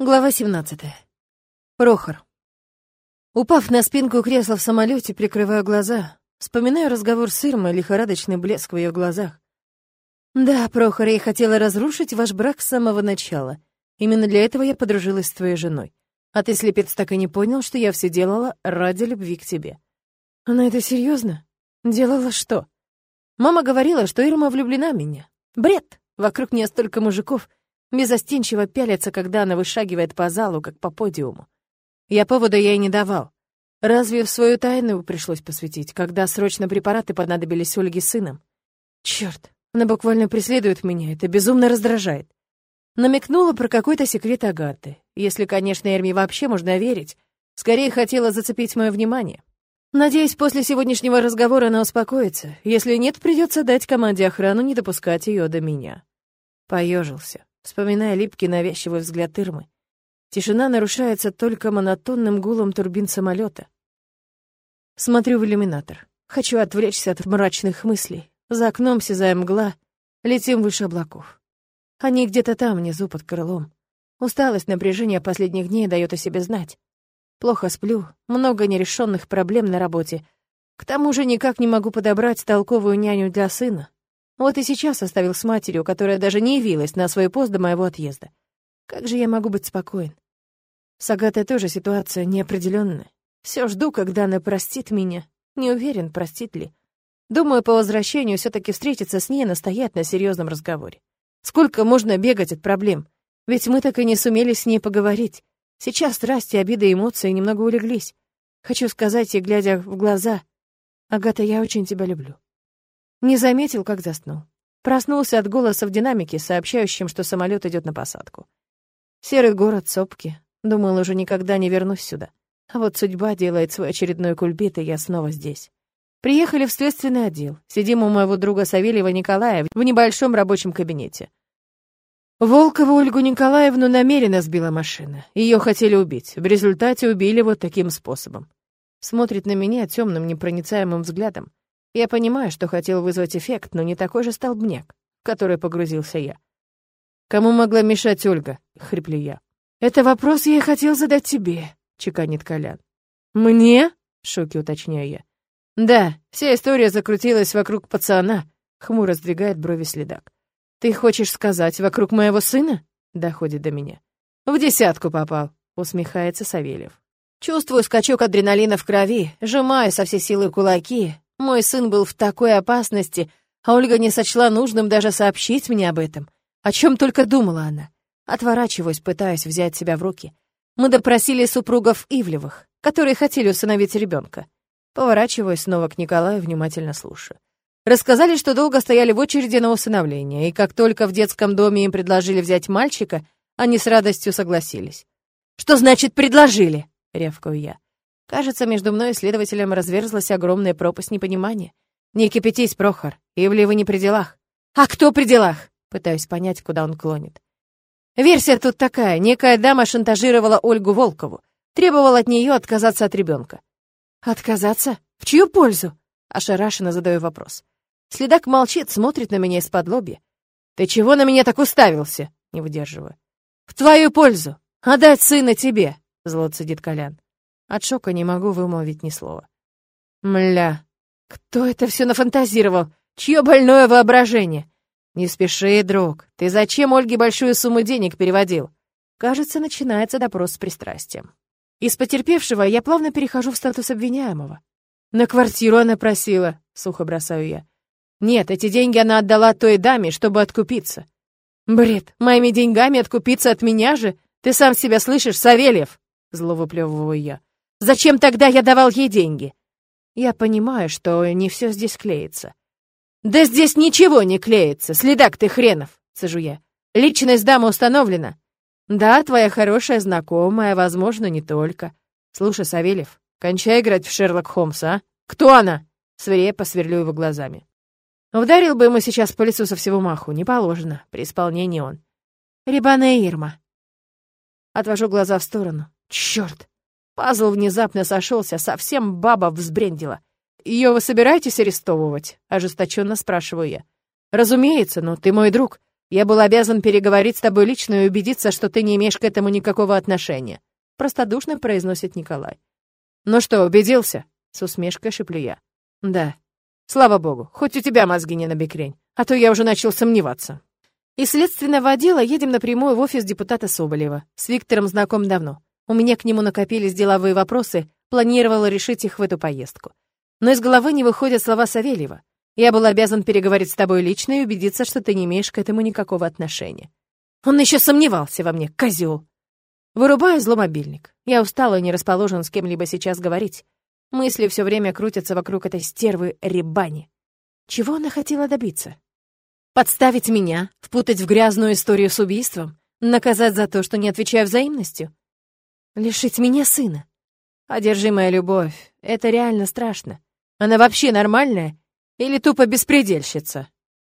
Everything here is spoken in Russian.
Глава 17. Прохор. Упав на спинку кресла в самолете, прикрываю глаза, вспоминаю разговор с Ирмой, лихорадочный блеск в ее глазах. Да, Прохор, я хотела разрушить ваш брак с самого начала. Именно для этого я подружилась с твоей женой. А ты, слепец, так и не понял, что я все делала ради любви к тебе. Она это серьезно? Делала что? Мама говорила, что Ирма влюблена в меня. Бред! Вокруг меня столько мужиков — безостенчиво пялятся, когда она вышагивает по залу, как по подиуму. Я повода ей не давал. Разве в свою тайну пришлось посвятить, когда срочно препараты понадобились Ольге сыном? Черт, она буквально преследует меня, это безумно раздражает. Намекнула про какой-то секрет Агаты. Если, конечно, Эрми вообще можно верить. Скорее хотела зацепить мое внимание. Надеюсь, после сегодняшнего разговора она успокоится. Если нет, придется дать команде охрану не допускать ее до меня. Поежился вспоминая липкий навязчивый взгляд Ирмы. Тишина нарушается только монотонным гулом турбин самолета. Смотрю в иллюминатор. Хочу отвлечься от мрачных мыслей. За окном сизая мгла, летим выше облаков. Они где-то там, внизу, под крылом. Усталость, напряжение последних дней дает о себе знать. Плохо сплю, много нерешенных проблем на работе. К тому же никак не могу подобрать толковую няню для сына. Вот и сейчас оставил с матерью, которая даже не явилась на свой пост до моего отъезда. Как же я могу быть спокоен? С Агатой тоже ситуация неопределенная. Все жду, когда она простит меня. Не уверен, простит ли. Думаю, по возвращению все таки встретиться с ней и настоять на серьезном разговоре. Сколько можно бегать от проблем? Ведь мы так и не сумели с ней поговорить. Сейчас страсти, обиды эмоции немного улеглись. Хочу сказать ей, глядя в глаза, «Агата, я очень тебя люблю. Не заметил, как заснул. Проснулся от голоса в динамике, сообщающим, что самолет идет на посадку. Серый город, сопки. Думал, уже никогда не вернусь сюда. А вот судьба делает свой очередной кульбит, и я снова здесь. Приехали в следственный отдел. Сидим у моего друга Савельева Николая в небольшом рабочем кабинете. Волкову Ольгу Николаевну намеренно сбила машина. Ее хотели убить. В результате убили вот таким способом. Смотрит на меня темным, непроницаемым взглядом. Я понимаю, что хотел вызвать эффект, но не такой же столбняк, в который погрузился я. «Кому могла мешать Ольга?» — хриплю я. «Это вопрос я и хотел задать тебе», — чеканит Колян. «Мне?» — в шоке уточняю я. «Да, вся история закрутилась вокруг пацана», — хмуро сдвигает брови следак. «Ты хочешь сказать, вокруг моего сына?» — доходит до меня. «В десятку попал», — усмехается Савельев. Чувствую скачок адреналина в крови, сжимаю со всей силы кулаки, мой сын был в такой опасности, а Ольга не сочла нужным даже сообщить мне об этом. О чем только думала она. Отворачиваюсь, пытаясь взять себя в руки. Мы допросили супругов Ивлевых, которые хотели усыновить ребенка. Поворачиваюсь снова к Николаю, внимательно слушаю. Рассказали, что долго стояли в очереди на усыновление, и как только в детском доме им предложили взять мальчика, они с радостью согласились. «Что значит «предложили»?» — рявкаю я. Кажется, между мной и следователем разверзлась огромная пропасть непонимания. «Не кипятись, Прохор, Ивлева не при делах». «А кто при делах?» Пытаюсь понять, куда он клонит. Версия тут такая. Некая дама шантажировала Ольгу Волкову. Требовала от нее отказаться от ребенка. «Отказаться? В чью пользу?» Ошарашенно задаю вопрос. Следак молчит, смотрит на меня из-под лобья. «Ты чего на меня так уставился?» Не выдерживаю. «В твою пользу! Отдать сына тебе!» Зло цедит Колян. От шока не могу вымолвить ни слова. Мля, кто это все нафантазировал? Чье больное воображение? Не спеши, друг. Ты зачем Ольге большую сумму денег переводил? Кажется, начинается допрос с пристрастием. Из потерпевшего я плавно перехожу в статус обвиняемого. На квартиру она просила, сухо бросаю я. Нет, эти деньги она отдала той даме, чтобы откупиться. Бред, моими деньгами откупиться от меня же? Ты сам себя слышишь, Савельев? Зло выплевываю я. Зачем тогда я давал ей деньги? Я понимаю, что не все здесь клеится. Да здесь ничего не клеится, следак ты хренов, сажу я. Личность дамы установлена. Да, твоя хорошая знакомая, возможно, не только. Слушай, Савельев, кончай играть в Шерлок Холмса, а? Кто она? Свирепо сверлю его глазами. Ударил бы ему сейчас по лицу со всего маху, не положено, при исполнении он. Рибана Ирма. Отвожу глаза в сторону. Черт! Пазл внезапно сошелся, совсем баба взбрендила. Ее вы собираетесь арестовывать? Ожесточенно спрашиваю я. Разумеется, но ты мой друг. Я был обязан переговорить с тобой лично и убедиться, что ты не имеешь к этому никакого отношения. Простодушно произносит Николай. Ну что, убедился? С усмешкой шеплю я. Да. Слава богу, хоть у тебя мозги не набекрень, а то я уже начал сомневаться. Из следственного отдела едем напрямую в офис депутата Соболева. С Виктором знаком давно. У меня к нему накопились деловые вопросы, планировала решить их в эту поездку. Но из головы не выходят слова Савельева. Я был обязан переговорить с тобой лично и убедиться, что ты не имеешь к этому никакого отношения. Он еще сомневался во мне, козел. Вырубаю зло мобильник. Я устала и не расположен с кем-либо сейчас говорить. Мысли все время крутятся вокруг этой стервы Рибани. Чего она хотела добиться? Подставить меня, впутать в грязную историю с убийством, наказать за то, что не отвечаю взаимностью? Лишить меня сына? Одержимая любовь — это реально страшно. Она вообще нормальная или тупо беспредельщица?